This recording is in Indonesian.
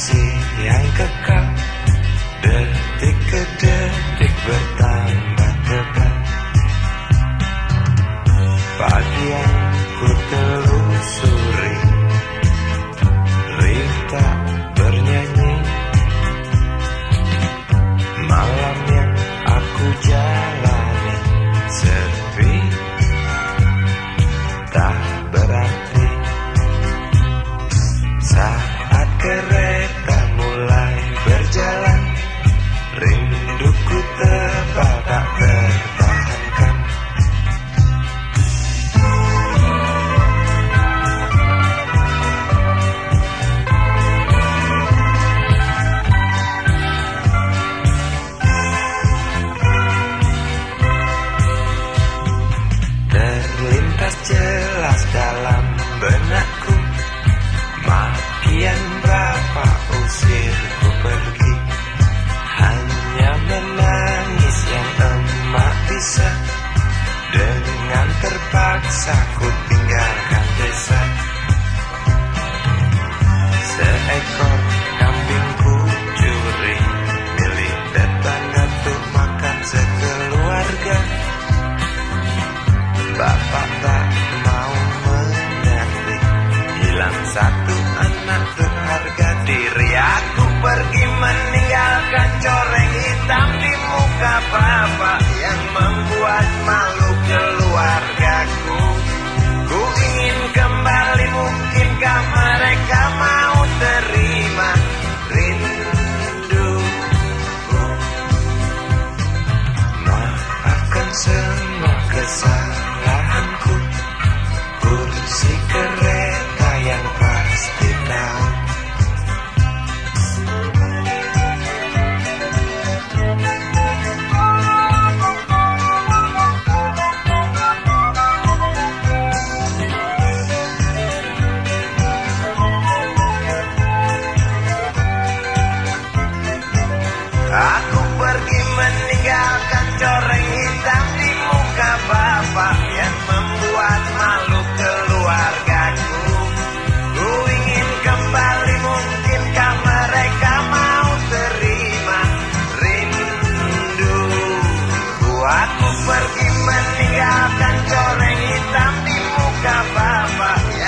kasih yang kekal. Detik ke detik bertambah tebal. Pagi yang ku telusuri Rita bernyanyi. Malam yang aku jalani Sepi Tak berarti Saat kerja sunset. Aku pergi meninggalkan coreng hitam di muka bapak yang membuat malu keluargaku. Ku ingin kembali mungkinkah mereka mau terima rindu. Aku pergi meninggalkan coreng hitam di muka bapak.